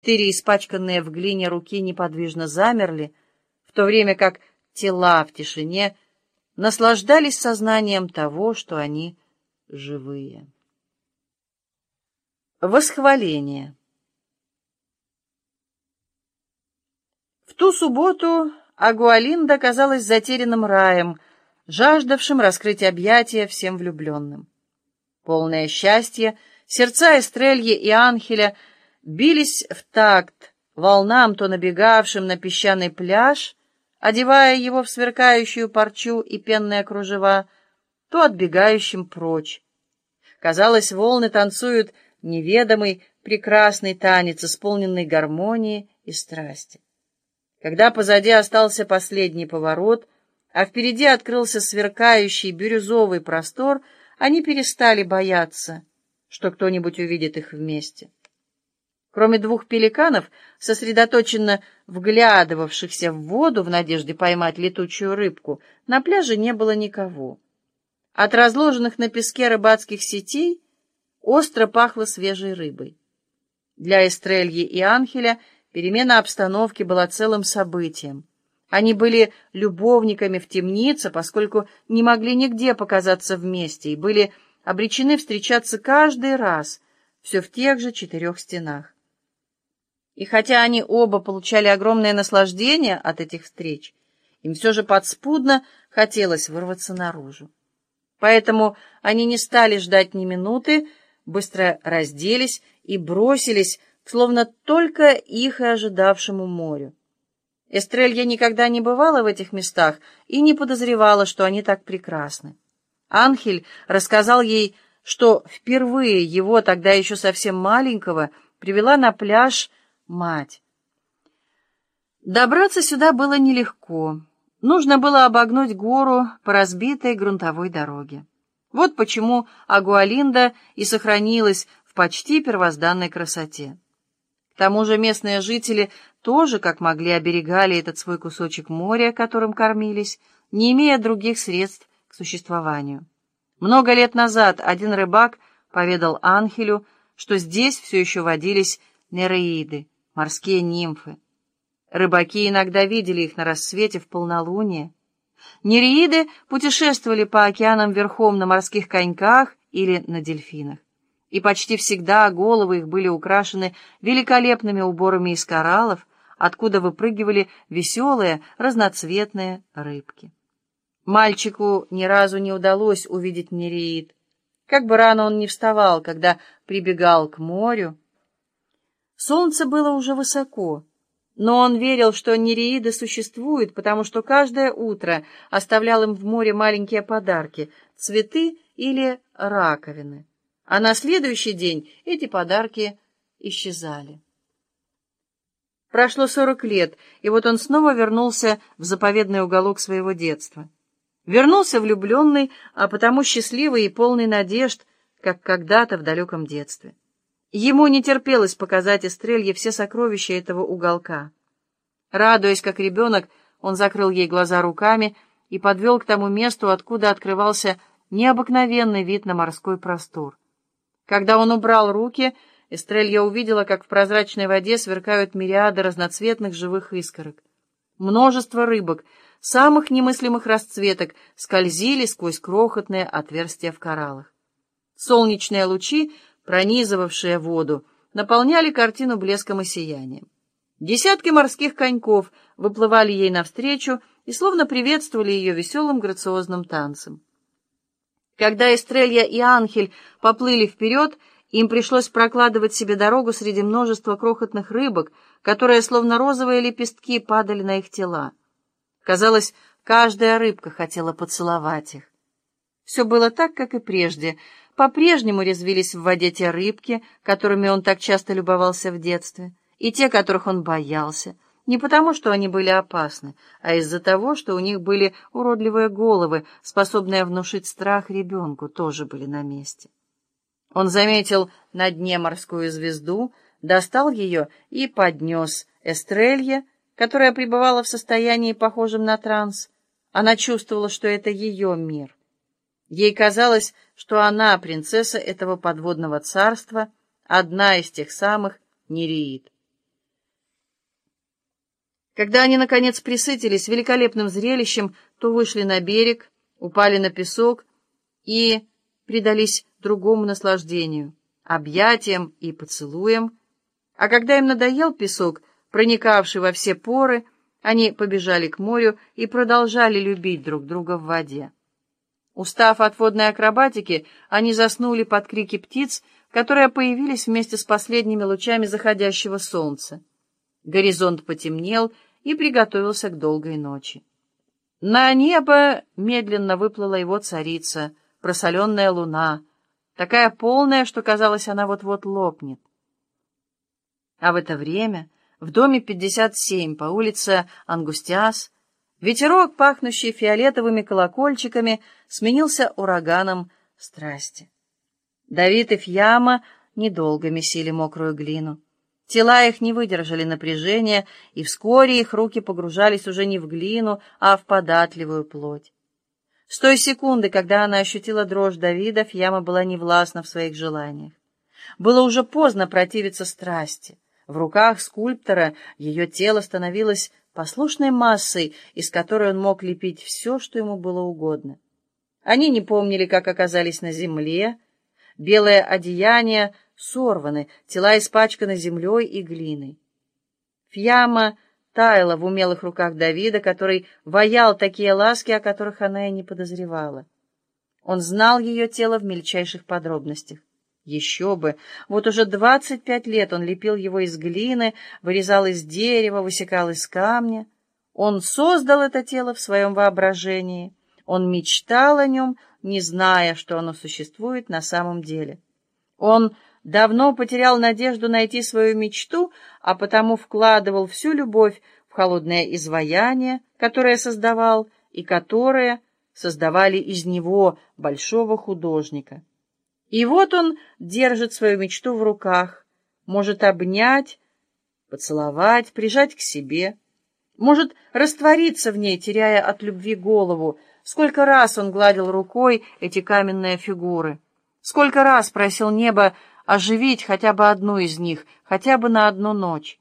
Четыре испачканные в глине руки неподвижно замерли, в то время как тела в тишине наслаждались сознанием того, что они живые. Восхваление В ту субботу Агуалинда казалась затерянным раем, жаждавшим раскрыть объятия всем влюбленным. Полное счастье, сердца Эстрельи и Анхеля — бились в такт волнам, то набегавшим на песчаный пляж, одевая его в сверкающую парчу и пенные кружева, то отбегающим прочь. Казалось, волны танцуют неведомый, прекрасный танец, исполненный гармонии и страсти. Когда позади остался последний поворот, а впереди открылся сверкающий бирюзовый простор, они перестали бояться, что кто-нибудь увидит их вместе. Кроме двух пеликанов, сосредоточенно вглядывавшихся в воду в надежде поймать летучую рыбку, на пляже не было никого. От разложенных на песке рыбацких сетей остро пахло свежей рыбой. Для Эстрельи и Анхеля перемена обстановки была целым событием. Они были любовниками в темнице, поскольку не могли нигде показаться вместе и были обречены встречаться каждый раз, все в тех же четырех стенах. И хотя они оба получали огромное наслаждение от этих встреч, им все же подспудно хотелось вырваться наружу. Поэтому они не стали ждать ни минуты, быстро разделись и бросились, словно только их и ожидавшему морю. Эстрелья никогда не бывала в этих местах и не подозревала, что они так прекрасны. Анхель рассказал ей, что впервые его, тогда еще совсем маленького, привела на пляж мать. Добраться сюда было нелегко. Нужно было обогнуть гору по разбитой грунтовой дороге. Вот почему Агуалинда и сохранилась в почти первозданной красоте. К тому же местные жители тоже, как могли, оберегали этот свой кусочек моря, которым кормились, не имея других средств к существованию. Много лет назад один рыбак поведал Анхелю, что здесь все еще водились нереиды, морские нимфы. Рыбаки иногда видели их на рассвете в полнолуние. Нереиды путешествовали по океанам верхом на морских коньках или на дельфинах. И почти всегда головы их были украшены великолепными уборами из кораллов, откуда выпрыгивали веселые разноцветные рыбки. Мальчику ни разу не удалось увидеть нереид. Как бы рано он ни вставал, когда прибегал к морю, Солнце было уже высоко, но он верил, что нереиды существуют, потому что каждое утро оставлял им в море маленькие подарки — цветы или раковины. А на следующий день эти подарки исчезали. Прошло сорок лет, и вот он снова вернулся в заповедный уголок своего детства. Вернулся влюбленный, а потому счастливый и полный надежд, как когда-то в далеком детстве. Ему не терпелось показать Эстрелье все сокровища этого уголка. Радуясь, как ребенок, он закрыл ей глаза руками и подвел к тому месту, откуда открывался необыкновенный вид на морской простор. Когда он убрал руки, Эстрелья увидела, как в прозрачной воде сверкают мириады разноцветных живых искорок. Множество рыбок, самых немыслимых расцветок, скользили сквозь крохотные отверстия в кораллах. Солнечные лучи пронизывавшие воду, наполняли картину блеском и сиянием. Десятки морских коньков выплывали ей навстречу и словно приветствовали ее веселым грациозным танцем. Когда Эстрелья и Анхель поплыли вперед, им пришлось прокладывать себе дорогу среди множества крохотных рыбок, которые, словно розовые лепестки, падали на их тела. Казалось, каждая рыбка хотела поцеловать их. Все было так, как и прежде, по-прежнему резвились в воде те рыбки, которыми он так часто любовался в детстве, и те, которых он боялся, не потому, что они были опасны, а из-за того, что у них были уродливые головы, способные внушить страх ребенку, тоже были на месте. Он заметил на дне морскую звезду, достал ее и поднес Эстрелье, которая пребывала в состоянии, похожем на транс. Она чувствовала, что это ее мир. Ей казалось, что она принцесса этого подводного царства, одна из тех самых Нереид. Когда они, наконец, присытились великолепным зрелищем, то вышли на берег, упали на песок и предались другому наслаждению, объятиям и поцелуям. А когда им надоел песок, проникавший во все поры, они побежали к морю и продолжали любить друг друга в воде. Устав от водной акробатики, они заснули под крики птиц, которые появились вместе с последними лучами заходящего солнца. Горизонт потемнел, и приготовился к долгой ночи. На небо медленно выплыла его царица, просоленная луна, такая полная, что казалось, она вот-вот лопнет. А в это время в доме 57 по улице Ангустиас ветерок, пахнущий фиолетовыми колокольчиками, сменился ураганом страсти. Давид и Фьяма недолго месили мокрую глину. Тела их не выдержали напряжения, и вскоре их руки погружались уже не в глину, а в податливую плоть. С той секунды, когда она ощутила дрожь Давида, Фьяма была невластна в своих желаниях. Было уже поздно противиться страсти. В руках скульптора ее тело становилось послушной массой, из которой он мог лепить все, что ему было угодно. Они не помнили, как оказались на земле. Белое одеяние — сорваны, тела испачканы землей и глиной. Фьяма таяла в умелых руках Давида, который ваял такие ласки, о которых она и не подозревала. Он знал ее тело в мельчайших подробностях. Еще бы! Вот уже двадцать пять лет он лепил его из глины, вырезал из дерева, высекал из камня. Он создал это тело в своем воображении. Он мечтал о нем, не зная, что оно существует на самом деле. Он давно потерял надежду найти свою мечту, а потому вкладывал всю любовь в холодное изваяние, которое создавал, и которое создавали из него большого художника. И вот он держит свою мечту в руках, может обнять, поцеловать, прижать к себе, может раствориться в ней, теряя от любви голову. Сколько раз он гладил рукой эти каменные фигуры, сколько раз просил небо оживить хотя бы одну из них, хотя бы на одну ночь.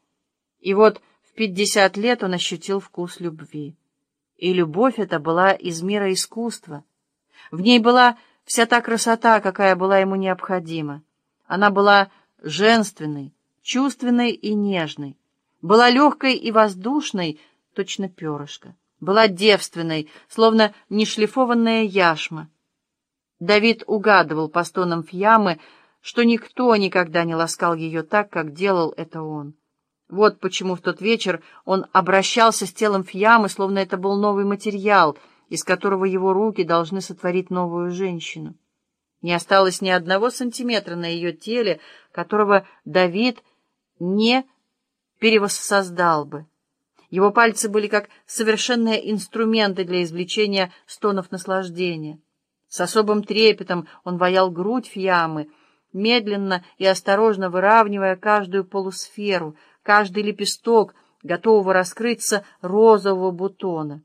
И вот в пятьдесят лет он ощутил вкус любви. И любовь эта была из мира искусства. В ней была вся та красота, какая была ему необходима. Она была женственной, чувственной и нежной, была легкой и воздушной, точно перышко, была девственной, словно нешлифованная яшма. Давид угадывал по стонам Фьямы, что никто никогда не ласкал ее так, как делал это он. Вот почему в тот вечер он обращался с телом Фьямы, словно это был новый материал, из которого его руки должны сотворить новую женщину. Не осталось ни одного сантиметра на ее теле, которого Давид не перевоссоздал бы. Его пальцы были как совершенные инструменты для извлечения стонов наслаждения. С особым трепетом он ваял грудь Фьямы, медленно и осторожно выравнивая каждую полусферу, каждый лепесток, готового раскрыться розового бутона.